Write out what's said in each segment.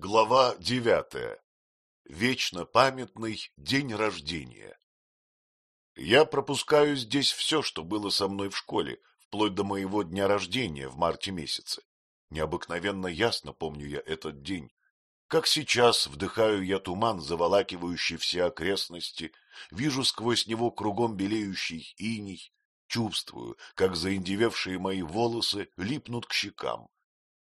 Глава девятая. Вечно памятный день рождения. Я пропускаю здесь все, что было со мной в школе, вплоть до моего дня рождения в марте месяце. Необыкновенно ясно помню я этот день. Как сейчас вдыхаю я туман, заволакивающий все окрестности, вижу сквозь него кругом белеющий иней, чувствую, как заиндевевшие мои волосы липнут к щекам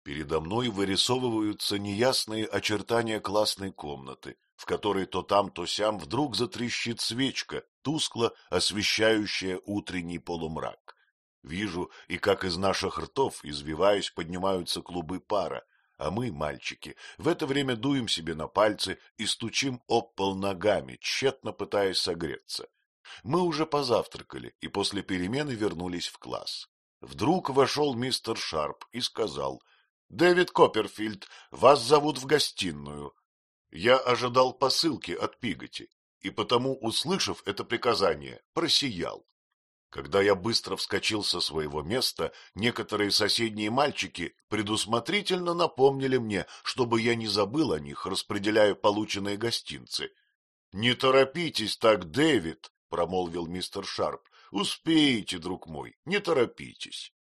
Передо мной вырисовываются неясные очертания классной комнаты, в которой то там, то сям вдруг затрещит свечка, тускло освещающая утренний полумрак. Вижу, и как из наших ртов, извиваясь, поднимаются клубы пара, а мы, мальчики, в это время дуем себе на пальцы и стучим об пол ногами, тщетно пытаясь согреться. Мы уже позавтракали и после перемены вернулись в класс. Вдруг вошел мистер Шарп и сказал —— Дэвид Копперфильд, вас зовут в гостиную. Я ожидал посылки от Пиготи, и потому, услышав это приказание, просиял. Когда я быстро вскочил со своего места, некоторые соседние мальчики предусмотрительно напомнили мне, чтобы я не забыл о них, распределяя полученные гостинцы. — Не торопитесь так, Дэвид, — промолвил мистер Шарп. — Успеете, друг мой, не торопитесь.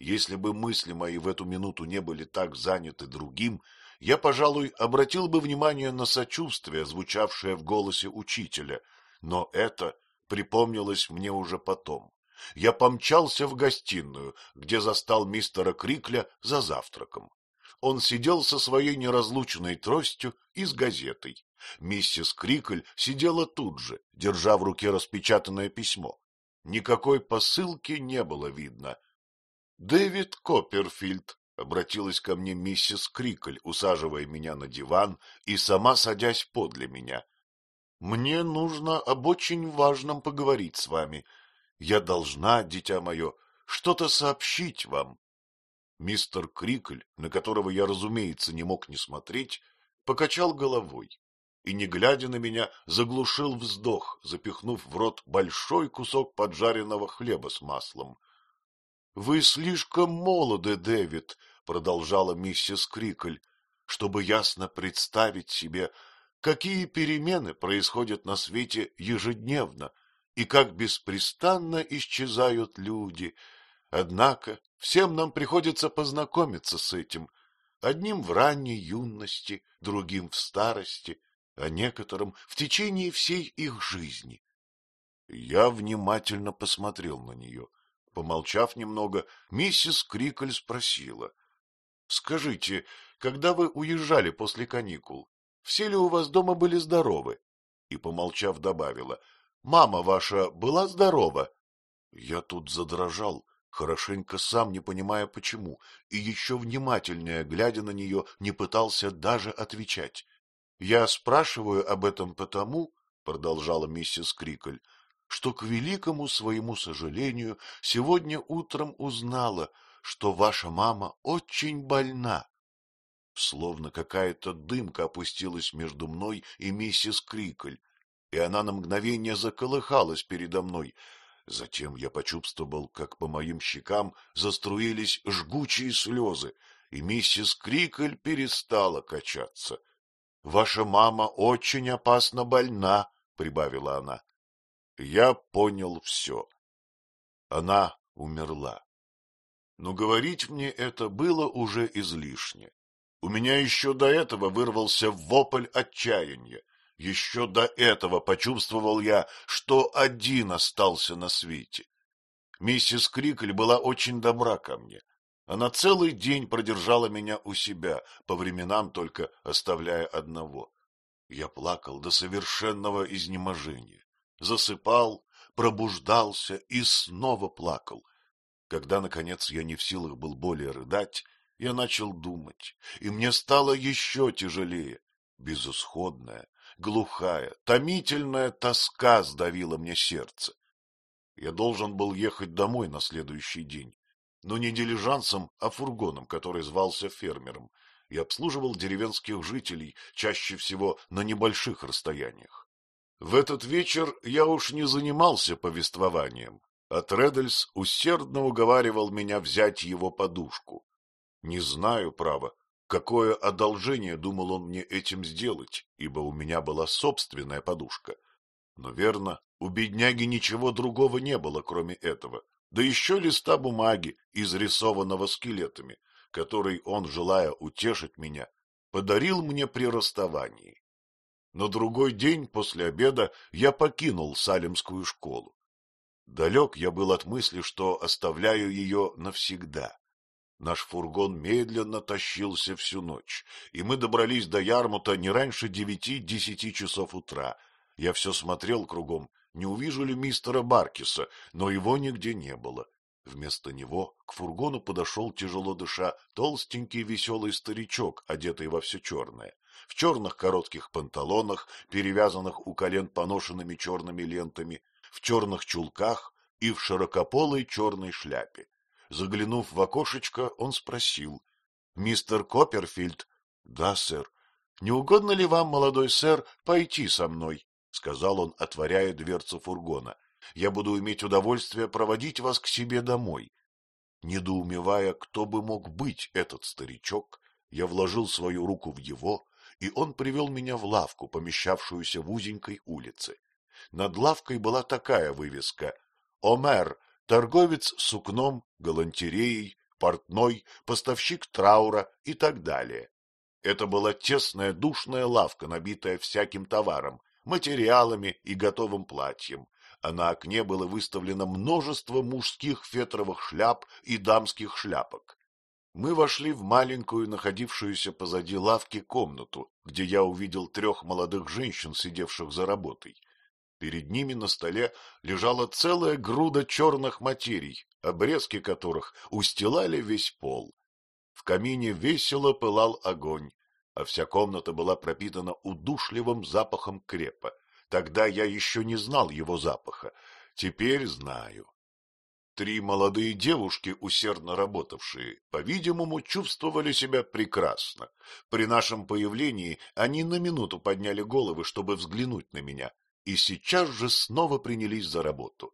Если бы мысли мои в эту минуту не были так заняты другим, я, пожалуй, обратил бы внимание на сочувствие, звучавшее в голосе учителя, но это припомнилось мне уже потом. Я помчался в гостиную, где застал мистера Крикля за завтраком. Он сидел со своей неразлучной тростью и с газетой. Миссис Крикль сидела тут же, держа в руке распечатанное письмо. Никакой посылки не было видно, Дэвид Копперфильд, — обратилась ко мне миссис Крикль, усаживая меня на диван и сама садясь подле меня. — Мне нужно об очень важном поговорить с вами. Я должна, дитя мое, что-то сообщить вам. Мистер Крикль, на которого я, разумеется, не мог не смотреть, покачал головой и, не глядя на меня, заглушил вздох, запихнув в рот большой кусок поджаренного хлеба с маслом. — Вы слишком молоды, Дэвид, — продолжала миссис Крикль, — чтобы ясно представить себе, какие перемены происходят на свете ежедневно и как беспрестанно исчезают люди. Однако всем нам приходится познакомиться с этим, одним в ранней юности, другим в старости, а некоторым в течение всей их жизни. Я внимательно посмотрел на нее — Помолчав немного, миссис Крикль спросила. — Скажите, когда вы уезжали после каникул, все ли у вас дома были здоровы? И, помолчав, добавила. — Мама ваша была здорова? Я тут задрожал, хорошенько сам не понимая почему, и еще внимательнее, глядя на нее, не пытался даже отвечать. — Я спрашиваю об этом потому, — продолжала миссис Крикль, что, к великому своему сожалению, сегодня утром узнала, что ваша мама очень больна. Словно какая-то дымка опустилась между мной и миссис Крикль, и она на мгновение заколыхалась передо мной. Затем я почувствовал, как по моим щекам заструились жгучие слезы, и миссис Крикль перестала качаться. — Ваша мама очень опасно больна, — прибавила она. Я понял все. Она умерла. Но говорить мне это было уже излишне. У меня еще до этого вырвался вопль отчаяния. Еще до этого почувствовал я, что один остался на свете. Миссис Крикль была очень добра ко мне. Она целый день продержала меня у себя, по временам только оставляя одного. Я плакал до совершенного изнеможения засыпал, пробуждался и снова плакал. Когда, наконец, я не в силах был более рыдать, я начал думать, и мне стало еще тяжелее. Безысходная, глухая, томительная тоска сдавила мне сердце. Я должен был ехать домой на следующий день, но не дилижансом, а фургоном, который звался фермером, и обслуживал деревенских жителей, чаще всего на небольших расстояниях. В этот вечер я уж не занимался повествованием, а Тредельс усердно уговаривал меня взять его подушку. Не знаю, право, Какое одолжение думал он мне этим сделать, ибо у меня была собственная подушка. Но верно, у бедняги ничего другого не было, кроме этого, да еще листа бумаги, изрисованного скелетами, который он, желая утешить меня, подарил мне при расставании. На другой день после обеда я покинул Салемскую школу. Далек я был от мысли, что оставляю ее навсегда. Наш фургон медленно тащился всю ночь, и мы добрались до Ярмута не раньше девяти-десяти часов утра. Я все смотрел кругом, не увижу ли мистера Баркиса, но его нигде не было. Вместо него к фургону подошел, тяжело дыша, толстенький веселый старичок, одетый во все черное, в черных коротких панталонах, перевязанных у колен поношенными черными лентами, в черных чулках и в широкополой черной шляпе. Заглянув в окошечко, он спросил. — Мистер Копперфильд? — Да, сэр. — Не угодно ли вам, молодой сэр, пойти со мной? — сказал он, отворяя дверцу фургона. — Я буду иметь удовольствие проводить вас к себе домой. Недоумевая, кто бы мог быть этот старичок, я вложил свою руку в его, и он привел меня в лавку, помещавшуюся в узенькой улице. Над лавкой была такая вывеска «Омер, торговец сукном, галантереей, портной, поставщик траура и так далее. Это была тесная душная лавка, набитая всяким товаром, материалами и готовым платьем, а на окне было выставлено множество мужских фетровых шляп и дамских шляпок. Мы вошли в маленькую, находившуюся позади лавки, комнату, где я увидел трех молодых женщин, сидевших за работой. Перед ними на столе лежала целая груда черных материй, обрезки которых устилали весь пол. В камине весело пылал огонь, а вся комната была пропитана удушливым запахом крепа. Тогда я еще не знал его запаха, теперь знаю. Три молодые девушки, усердно работавшие, по-видимому, чувствовали себя прекрасно. При нашем появлении они на минуту подняли головы, чтобы взглянуть на меня, и сейчас же снова принялись за работу.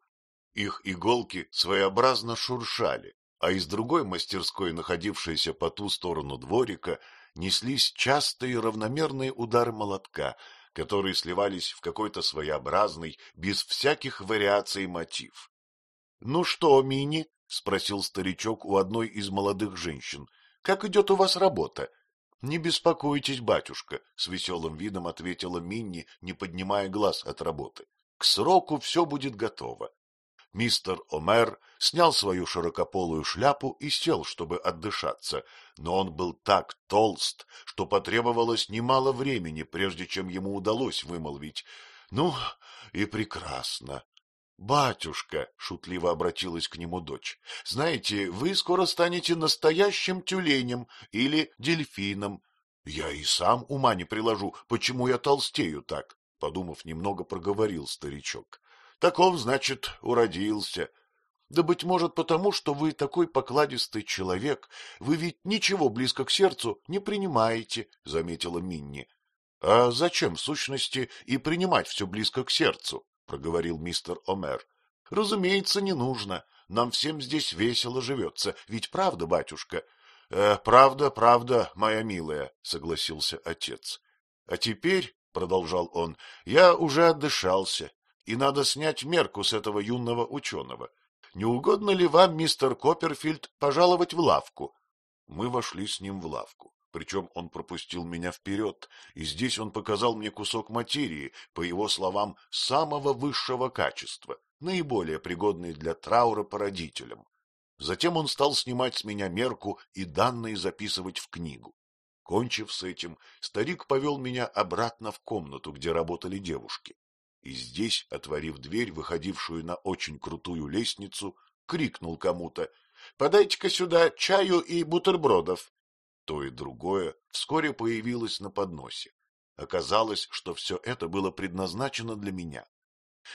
Их иголки своеобразно шуршали, а из другой мастерской, находившейся по ту сторону дворика, неслись частые равномерные удары молотка, которые сливались в какой-то своеобразный, без всяких вариаций мотив. — Ну что, Мини? — спросил старичок у одной из молодых женщин. — Как идет у вас работа? — Не беспокойтесь, батюшка, — с веселым видом ответила Минни, не поднимая глаз от работы. — К сроку все будет готово. Мистер Омер снял свою широкополую шляпу и сел, чтобы отдышаться, но он был так толст, что потребовалось немало времени, прежде чем ему удалось вымолвить. — Ну, и прекрасно. — Батюшка, — шутливо обратилась к нему дочь, — знаете, вы скоро станете настоящим тюленем или дельфином. Я и сам ума не приложу, почему я толстею так, — подумав немного, проговорил старичок. — Таков, значит, уродился. Да, быть может, потому, что вы такой покладистый человек, вы ведь ничего близко к сердцу не принимаете, — заметила Минни. — А зачем, в сущности, и принимать все близко к сердцу? — проговорил мистер Омер. — Разумеется, не нужно. Нам всем здесь весело живется. Ведь правда, батюшка? «Э, — Правда, правда, моя милая, — согласился отец. — А теперь, — продолжал он, — я уже отдышался, и надо снять мерку с этого юного ученого. Не угодно ли вам, мистер Копперфильд, пожаловать в лавку? Мы вошли с ним в лавку. Причем он пропустил меня вперед, и здесь он показал мне кусок материи, по его словам, самого высшего качества, наиболее пригодный для траура по родителям. Затем он стал снимать с меня мерку и данные записывать в книгу. Кончив с этим, старик повел меня обратно в комнату, где работали девушки. И здесь, отворив дверь, выходившую на очень крутую лестницу, крикнул кому-то — Подайте-ка сюда чаю и бутербродов. То и другое вскоре появилось на подносе. Оказалось, что все это было предназначено для меня.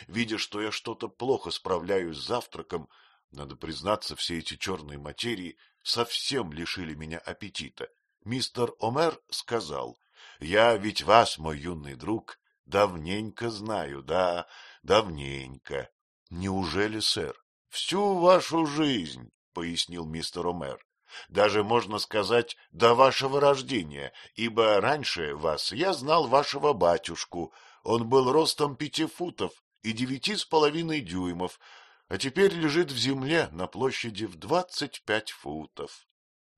Видя, что я что-то плохо справляюсь с завтраком, надо признаться, все эти черные материи совсем лишили меня аппетита. Мистер Омер сказал, — Я ведь вас, мой юный друг, давненько знаю, да, давненько. — Неужели, сэр? — Всю вашу жизнь, — пояснил мистер Омер. Даже, можно сказать, до вашего рождения, ибо раньше вас я знал вашего батюшку. Он был ростом пяти футов и девяти с половиной дюймов, а теперь лежит в земле на площади в двадцать пять футов.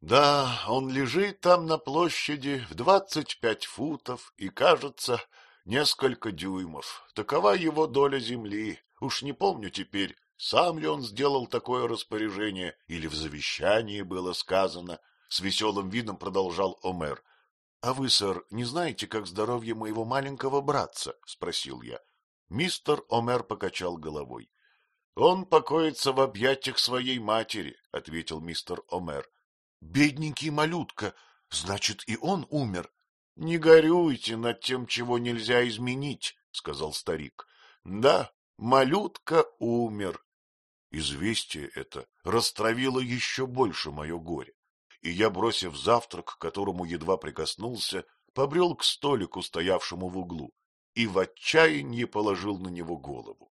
Да, он лежит там на площади в двадцать пять футов и, кажется, несколько дюймов. Такова его доля земли. Уж не помню теперь, сам ли он сделал такое распоряжение, или в завещании было сказано. С веселым видом продолжал Омер. — А вы, сэр, не знаете, как здоровье моего маленького братца? — спросил я. Мистер Омер покачал головой. — Он покоится в объятиях своей матери, — ответил мистер Омер. — Бедненький малютка, значит, и он умер. — Не горюйте над тем, чего нельзя изменить, — сказал старик. — Да, малютка умер. Известие это растравило еще больше мое горе, и я, бросив завтрак, к которому едва прикоснулся, побрел к столику, стоявшему в углу, и в отчаянии положил на него голову.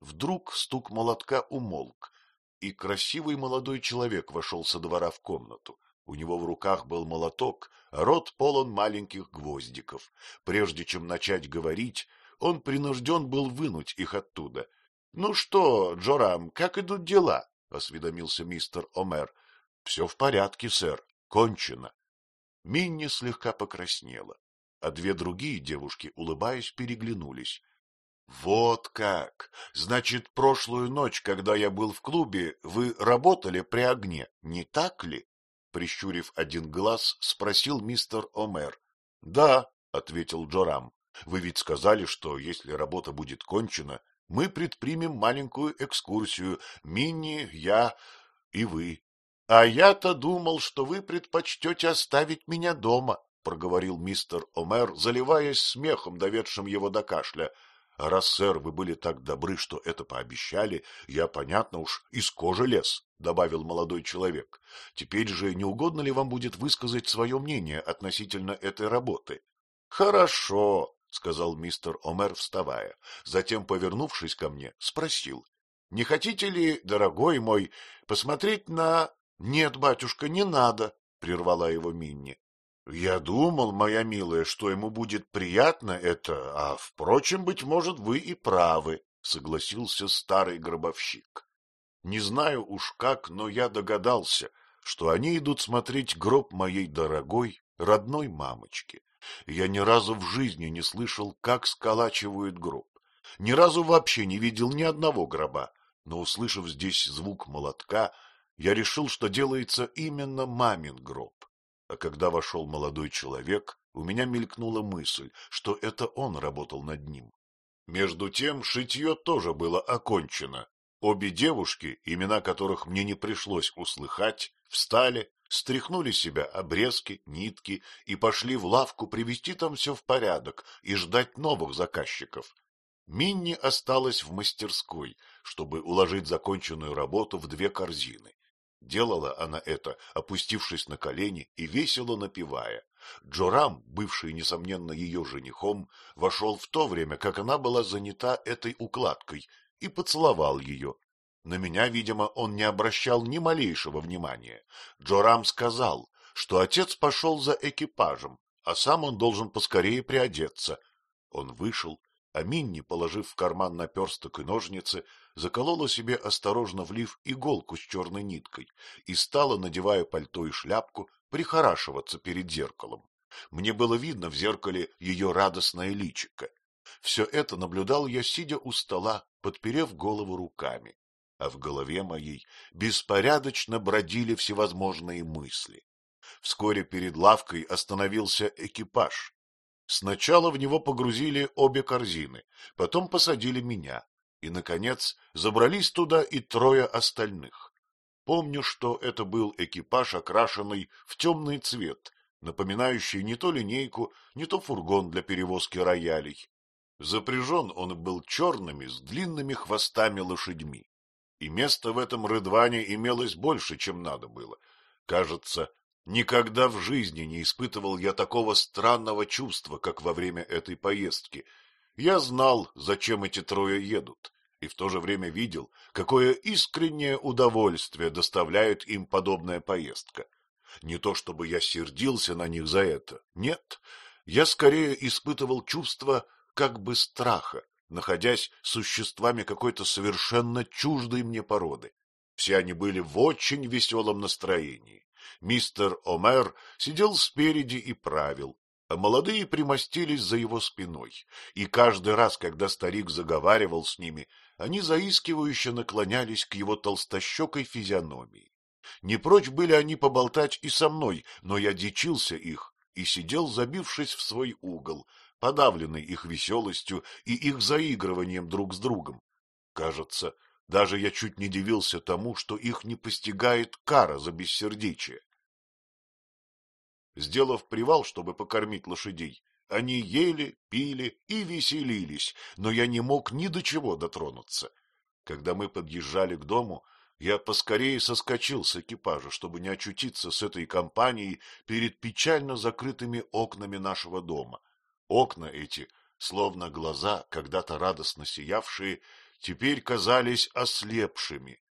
Вдруг стук молотка умолк, и красивый молодой человек вошел со двора в комнату. У него в руках был молоток, а рот полон маленьких гвоздиков. Прежде чем начать говорить, он принужден был вынуть их оттуда. — Ну что, Джорам, как идут дела? — осведомился мистер Омер. — Все в порядке, сэр. Кончено. Минни слегка покраснела, а две другие девушки, улыбаясь, переглянулись. — Вот как! Значит, прошлую ночь, когда я был в клубе, вы работали при огне, не так ли? Прищурив один глаз, спросил мистер Омер. — Да, — ответил Джорам. — Вы ведь сказали, что, если работа будет кончена, мы предпримем маленькую экскурсию. Минни, я и вы. — А я-то думал, что вы предпочтете оставить меня дома, — проговорил мистер Омер, заливаясь смехом, доведшим его до кашля. Раз, сэр, вы были так добры, что это пообещали, я, понятно уж, из кожи лез, — добавил молодой человек. Теперь же не угодно ли вам будет высказать свое мнение относительно этой работы? — Хорошо, — сказал мистер Омер, вставая. Затем, повернувшись ко мне, спросил. — Не хотите ли, дорогой мой, посмотреть на... — Нет, батюшка, не надо, — прервала его Минни. — Я думал, моя милая, что ему будет приятно это, а, впрочем, быть может, вы и правы, — согласился старый гробовщик. Не знаю уж как, но я догадался, что они идут смотреть гроб моей дорогой, родной мамочки. Я ни разу в жизни не слышал, как сколачивают гроб. Ни разу вообще не видел ни одного гроба, но, услышав здесь звук молотка, я решил, что делается именно мамин гроб. А когда вошел молодой человек, у меня мелькнула мысль, что это он работал над ним. Между тем шитье тоже было окончено. Обе девушки, имена которых мне не пришлось услыхать, встали, стряхнули себя обрезки, нитки и пошли в лавку привести там все в порядок и ждать новых заказчиков. Минни осталась в мастерской, чтобы уложить законченную работу в две корзины. Делала она это, опустившись на колени и весело напевая. Джорам, бывший, несомненно, ее женихом, вошел в то время, как она была занята этой укладкой, и поцеловал ее. На меня, видимо, он не обращал ни малейшего внимания. Джорам сказал, что отец пошел за экипажем, а сам он должен поскорее приодеться. Он вышел, а Минни, положив в карман наперсток и ножницы, заколола себе, осторожно влив иголку с черной ниткой, и стала, надевая пальто и шляпку, прихорашиваться перед зеркалом. Мне было видно в зеркале ее радостное личико. Все это наблюдал я, сидя у стола, подперев голову руками, а в голове моей беспорядочно бродили всевозможные мысли. Вскоре перед лавкой остановился экипаж. Сначала в него погрузили обе корзины, потом посадили меня, и, наконец, забрались туда и трое остальных. Помню, что это был экипаж, окрашенный в темный цвет, напоминающий не то линейку, не то фургон для перевозки роялей. Запряжен он был черными с длинными хвостами лошадьми, и места в этом рыдване имелось больше, чем надо было. Кажется, никогда в жизни не испытывал я такого странного чувства, как во время этой поездки. Я знал, зачем эти трое едут, и в то же время видел, какое искреннее удовольствие доставляет им подобная поездка. Не то чтобы я сердился на них за это, нет, я скорее испытывал чувство как бы страха, находясь существами какой-то совершенно чуждой мне породы. Все они были в очень веселом настроении. Мистер Омер сидел спереди и правил, а молодые примостились за его спиной, и каждый раз, когда старик заговаривал с ними, они заискивающе наклонялись к его толстощекой физиономии. Не прочь были они поболтать и со мной, но я дичился их и сидел, забившись в свой угол, подавленный их веселостью и их заигрыванием друг с другом. Кажется, даже я чуть не дивился тому, что их не постигает кара за бессердечие. Сделав привал, чтобы покормить лошадей, они ели, пили и веселились, но я не мог ни до чего дотронуться. Когда мы подъезжали к дому, я поскорее соскочил с экипажа, чтобы не очутиться с этой компанией перед печально закрытыми окнами нашего дома. Окна эти, словно глаза, когда-то радостно сиявшие, теперь казались ослепшими.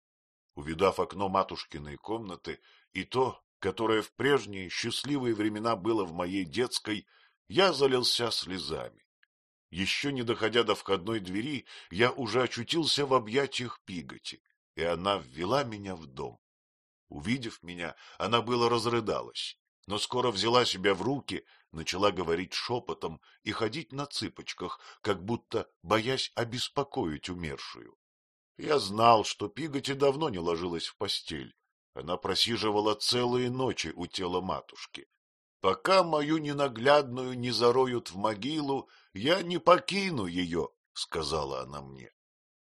Увидав окно матушкиной комнаты и то, которое в прежние счастливые времена было в моей детской, я залился слезами. Еще не доходя до входной двери, я уже очутился в объятиях Пиготи, и она ввела меня в дом. Увидев меня, она было разрыдалась, но скоро взяла себя в руки, начала говорить шепотом и ходить на цыпочках, как будто боясь обеспокоить умершую. Я знал, что Пиготи давно не ложилась в постель. Она просиживала целые ночи у тела матушки. Пока мою ненаглядную не зароют в могилу, я не покину ее, — сказала она мне.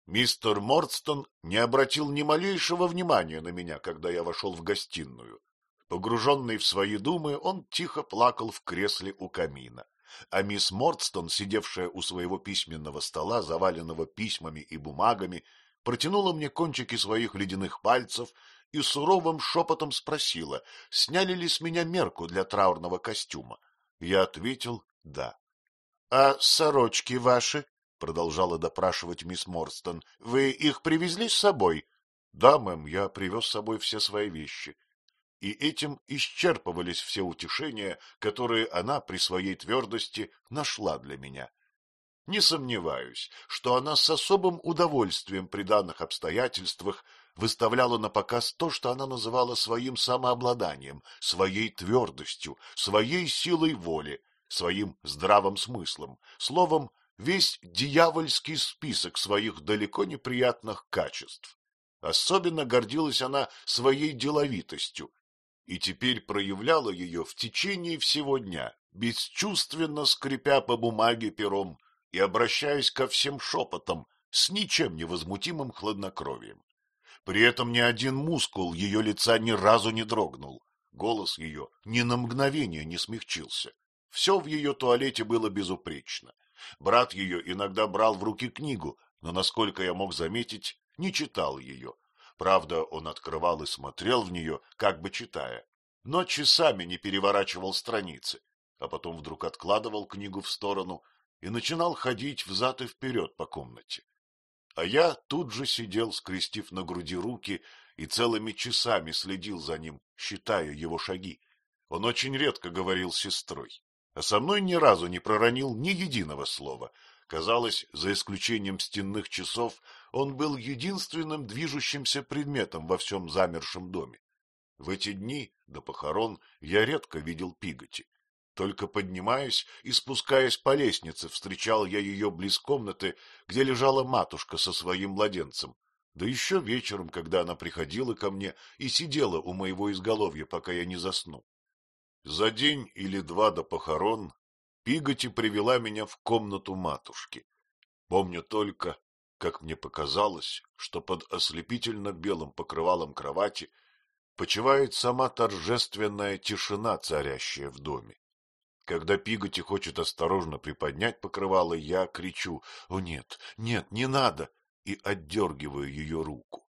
Мистер Мордстон не обратил ни малейшего внимания на меня, когда я вошел в гостиную. Погруженный в свои думы, он тихо плакал в кресле у камина, а мисс Мордстон, сидевшая у своего письменного стола, заваленного письмами и бумагами, протянула мне кончики своих ледяных пальцев и суровым шепотом спросила, сняли ли с меня мерку для траурного костюма. Я ответил «да». — А сорочки ваши? — продолжала допрашивать мисс Морстон. — Вы их привезли с собой? — Да, мэм, я привез с собой все свои вещи. И этим исчерпывались все утешения, которые она при своей твердости нашла для меня. Не сомневаюсь, что она с особым удовольствием при данных обстоятельствах выставляла на показ то, что она называла своим самообладанием, своей твердостью, своей силой воли, своим здравым смыслом, словом, весь дьявольский список своих далеко неприятных качеств. Особенно гордилась она своей деловитостью и теперь проявляла ее в течение всего дня, бесчувственно скрипя по бумаге пером и обращаясь ко всем шепотом с ничем невозмутимым хладнокровием. При этом ни один мускул ее лица ни разу не дрогнул, голос ее ни на мгновение не смягчился. Все в ее туалете было безупречно. Брат ее иногда брал в руки книгу, но, насколько я мог заметить, не читал ее. Правда, он открывал и смотрел в нее, как бы читая, но часами не переворачивал страницы, а потом вдруг откладывал книгу в сторону и начинал ходить взад и вперед по комнате. А я тут же сидел, скрестив на груди руки, и целыми часами следил за ним, считая его шаги. Он очень редко говорил с сестрой а со мной ни разу не проронил ни единого слова. Казалось, за исключением стенных часов, он был единственным движущимся предметом во всем замершем доме. В эти дни до похорон я редко видел Пиготи. Только поднимаясь и спускаясь по лестнице, встречал я ее близ комнаты, где лежала матушка со своим младенцем. Да еще вечером, когда она приходила ко мне и сидела у моего изголовья, пока я не заснул. За день или два до похорон Пиготи привела меня в комнату матушки. Помню только, как мне показалось, что под ослепительно белым покрывалом кровати почивает сама торжественная тишина, царящая в доме. Когда Пиготи хочет осторожно приподнять покрывало, я кричу «О нет, нет, не надо!» и отдергиваю ее руку.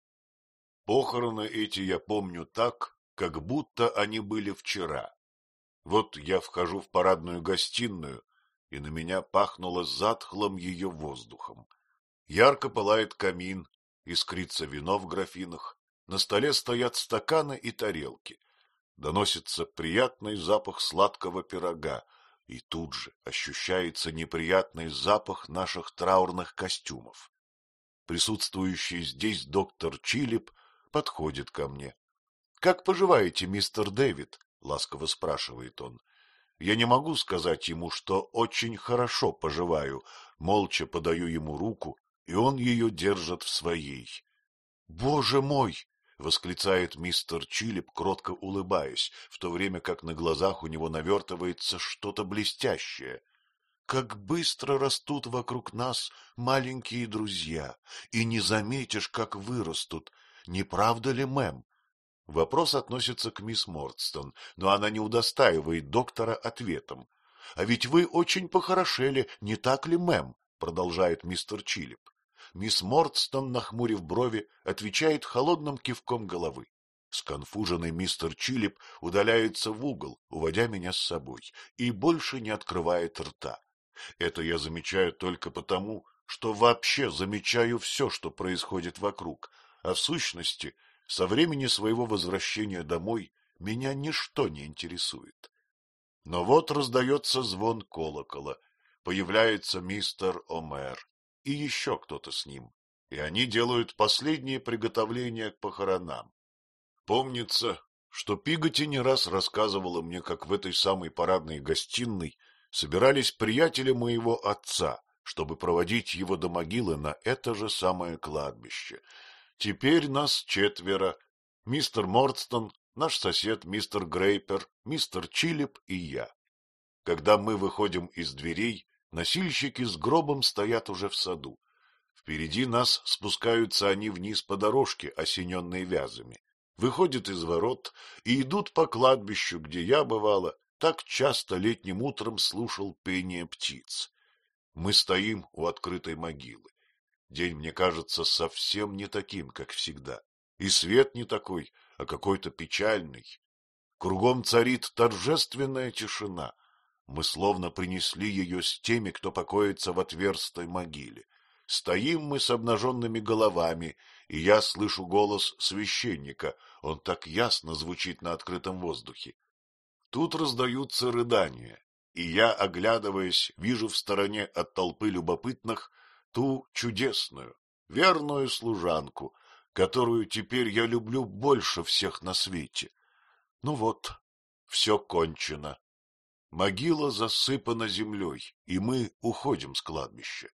Похороны эти я помню так, как будто они были вчера. Вот я вхожу в парадную гостиную, и на меня пахнуло затхлым ее воздухом. Ярко пылает камин, искрится вино в графинах, на столе стоят стаканы и тарелки. Доносится приятный запах сладкого пирога, и тут же ощущается неприятный запах наших траурных костюмов. Присутствующий здесь доктор Чилип подходит ко мне. — Как поживаете, мистер Дэвид? — ласково спрашивает он. Я не могу сказать ему, что очень хорошо поживаю, молча подаю ему руку, и он ее держит в своей. — Боже мой! — восклицает мистер Чилип, кротко улыбаясь, в то время как на глазах у него навертывается что-то блестящее. Как быстро растут вокруг нас маленькие друзья, и не заметишь, как вырастут. Не правда ли, мэм? Вопрос относится к мисс Мордстон, но она не удостаивает доктора ответом. — А ведь вы очень похорошели, не так ли, мэм? — продолжает мистер Чилип. Мисс Мордстон, нахмурив брови, отвечает холодным кивком головы. Сконфуженный мистер Чилип удаляется в угол, уводя меня с собой, и больше не открывает рта. Это я замечаю только потому, что вообще замечаю все, что происходит вокруг, а в сущности, со времени своего возвращения домой меня ничто не интересует. Но вот раздается звон колокола, появляется мистер Омер и еще кто-то с ним, и они делают последние приготовления к похоронам. Помнится, что Пиготи не раз рассказывала мне, как в этой самой парадной гостиной собирались приятели моего отца, чтобы проводить его до могилы на это же самое кладбище. Теперь нас четверо. Мистер Мордстон, наш сосед мистер Грейпер, мистер Чилип и я. Когда мы выходим из дверей, носильщики с гробом стоят уже в саду. Впереди нас спускаются они вниз по дорожке, осененной вязами, выходят из ворот и идут по кладбищу, где я, бывало, так часто летним утром слушал пение птиц. Мы стоим у открытой могилы. День мне кажется совсем не таким, как всегда. И свет не такой, а какой-то печальный. Кругом царит торжественная тишина. Мы словно принесли ее с теми, кто покоится в отверстой могиле. Стоим мы с обнаженными головами, и я слышу голос священника. Он так ясно звучит на открытом воздухе. Тут раздаются рыдания, и я, оглядываясь, вижу в стороне от толпы любопытных ту чудесную, верную служанку, которую теперь я люблю больше всех на свете. Ну вот, все кончено. Могила засыпана землей, и мы уходим с кладбища.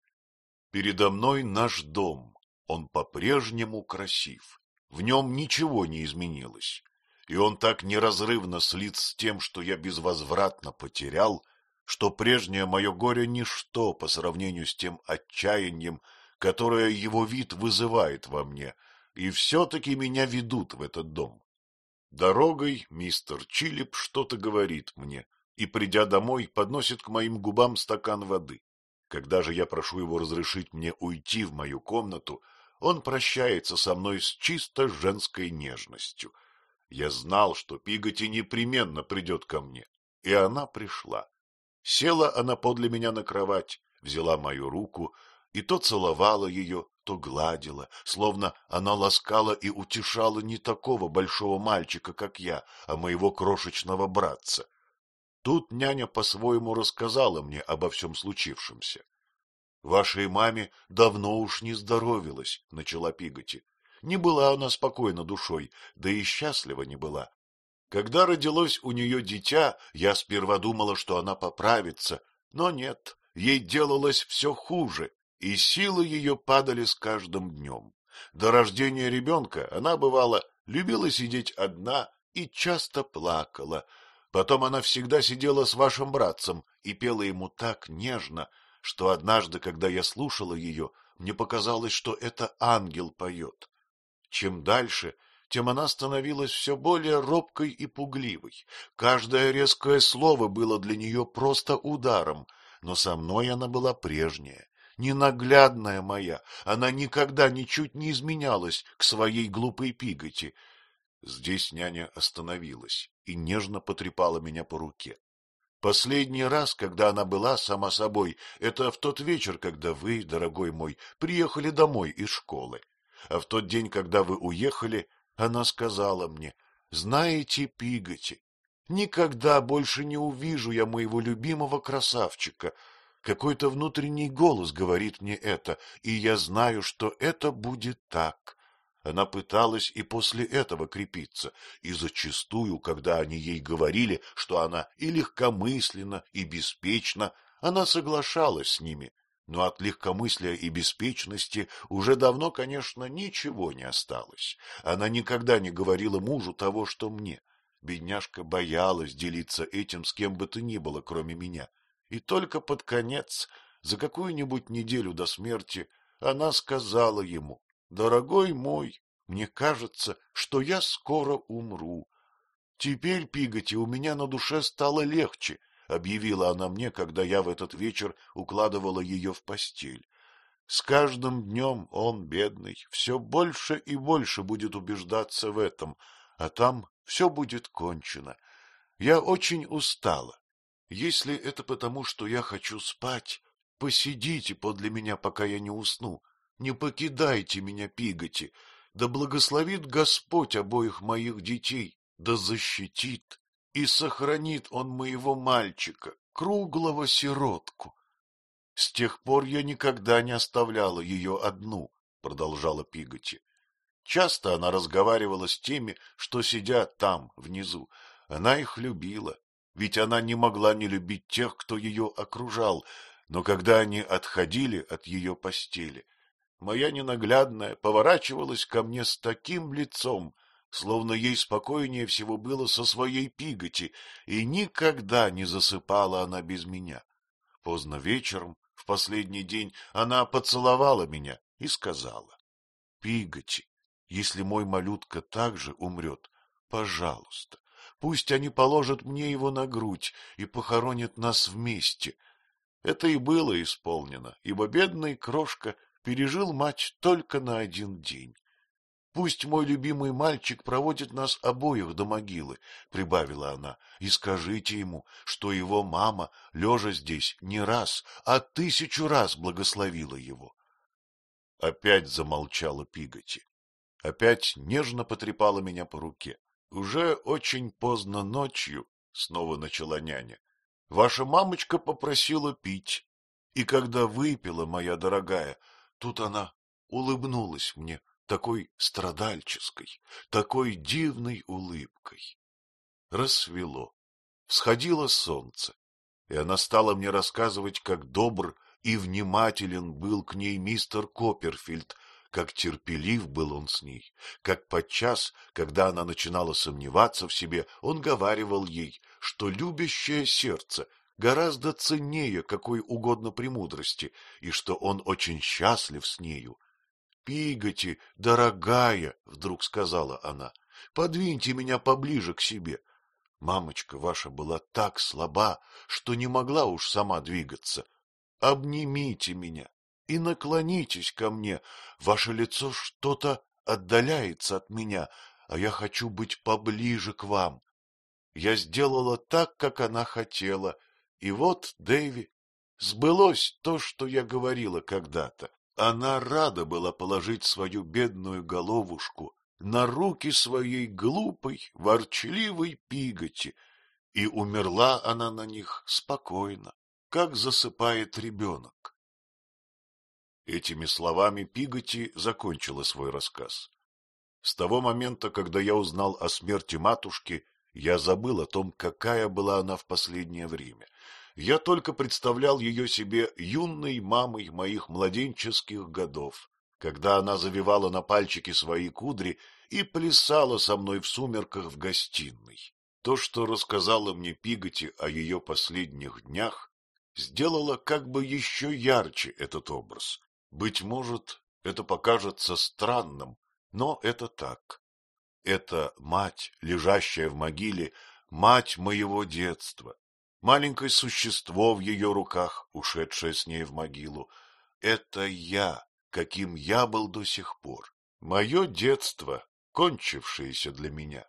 Передо мной наш дом, он по-прежнему красив, в нем ничего не изменилось и он так неразрывно слит с тем, что я безвозвратно потерял, что прежнее мое горе — ничто по сравнению с тем отчаянием, которое его вид вызывает во мне, и все-таки меня ведут в этот дом. Дорогой мистер Чилип что-то говорит мне, и, придя домой, подносит к моим губам стакан воды. Когда же я прошу его разрешить мне уйти в мою комнату, он прощается со мной с чисто женской нежностью — я знал, что Пиготи непременно придет ко мне, и она пришла. Села она подле меня на кровать, взяла мою руку, и то целовала ее, то гладила, словно она ласкала и утешала не такого большого мальчика, как я, а моего крошечного братца. Тут няня по-своему рассказала мне обо всем случившемся. — Вашей маме давно уж не здоровилась, — начала Пиготи. Не была она спокойна душой, да и счастлива не была. Когда родилось у нее дитя, я сперва думала, что она поправится, но нет, ей делалось все хуже, и силы ее падали с каждым днем. До рождения ребенка она, бывала, любила сидеть одна и часто плакала. Потом она всегда сидела с вашим братцем и пела ему так нежно, что однажды, когда я слушала ее, мне показалось, что это ангел поет. Чем дальше, тем она становилась все более робкой и пугливой. Каждое резкое слово было для нее просто ударом, но со мной она была прежняя, ненаглядная моя, она никогда ничуть не изменялась к своей глупой пиготи. Здесь няня остановилась и нежно потрепала меня по руке. Последний раз, когда она была сама собой, это в тот вечер, когда вы, дорогой мой, приехали домой из школы. А в тот день, когда вы уехали, она сказала мне, знаете, Пиготи, никогда больше не увижу я моего любимого красавчика. Какой-то внутренний голос говорит мне это, и я знаю, что это будет так. Она пыталась и после этого крепиться, и зачастую, когда они ей говорили, что она и легкомысленна, и беспечна, она соглашалась с ними, но от легкомыслия и беспечности уже давно, конечно, ничего не осталось. Она никогда не говорила мужу того, что мне. Бедняжка боялась делиться этим с кем бы то ни было, кроме меня. И только под конец, за какую-нибудь неделю до смерти, она сказала ему, Дорогой мой, мне кажется, что я скоро умру. Теперь, Пиготи, у меня на душе стало легче, — объявила она мне, когда я в этот вечер укладывала ее в постель. С каждым днем он, бедный, все больше и больше будет убеждаться в этом, а там все будет кончено. Я очень устала. Если это потому, что я хочу спать, посидите подле меня, пока я не усну. Не покидайте меня, Пиготи, да благословит Господь обоих моих детей, да защитит и сохранит он моего мальчика, круглого сиротку. С тех пор я никогда не оставляла ее одну, продолжала Пиготи. Часто она разговаривала с теми, что сидят там, внизу. Она их любила, ведь она не могла не любить тех, кто ее окружал, но когда они отходили от ее постели, моя ненаглядная поворачивалась ко мне с таким лицом, словно ей спокойнее всего было со своей пиготи, и никогда не засыпала она без меня. Поздно вечером, в последний день, она поцеловала меня и сказала, — Пиготи, если мой малютка также умрет, пожалуйста, пусть они положат мне его на грудь и похоронят нас вместе. Это и было исполнено, ибо бедный крошка пережил мать только на один день. Пусть мой любимый мальчик проводит нас обоих до могилы, — прибавила она, — и скажите ему, что его мама, лежа здесь, не раз, а тысячу раз благословила его. Опять замолчала Пиготи. Опять нежно потрепала меня по руке. Уже очень поздно ночью, — снова начала няня, — ваша мамочка попросила пить. И когда выпила, моя дорогая, Тут она улыбнулась мне такой страдальческой, такой дивной улыбкой. Рассвело, всходило солнце, и она стала мне рассказывать, как добр и внимателен был к ней мистер Копперфильд, как терпелив был он с ней, как подчас, когда она начинала сомневаться в себе, он говаривал ей, что любящее сердце гораздо ценнее какой угодно премудрости, и что он очень счастлив с нею. — Пиготи, дорогая, — вдруг сказала она, — подвиньте меня поближе к себе. Мамочка ваша была так слаба, что не могла уж сама двигаться. Обнимите меня и наклонитесь ко мне. Ваше лицо что-то отдаляется от меня, а я хочу быть поближе к вам. Я сделала так, как она хотела, и вот, Дэви, сбылось то, что я говорила когда-то. Она рада была положить свою бедную головушку на руки своей глупой, ворчливой пиготи, и умерла она на них спокойно, как засыпает ребенок. Этими словами Пиготи закончила свой рассказ. С того момента, когда я узнал о смерти матушки, я забыл о том, какая была она в последнее время. Я только представлял ее себе юной мамой моих младенческих годов, когда она завивала на пальчики свои кудри и плясала со мной в сумерках в гостиной. То, что рассказала мне Пиготи о ее последних днях, сделало как бы еще ярче этот образ. Быть может, это покажется странным, но это так. Это мать, лежащая в могиле, мать моего детства, маленькое существо в ее руках, ушедшее с ней в могилу. Это я, каким я был до сих пор. Мое детство, кончившееся для меня.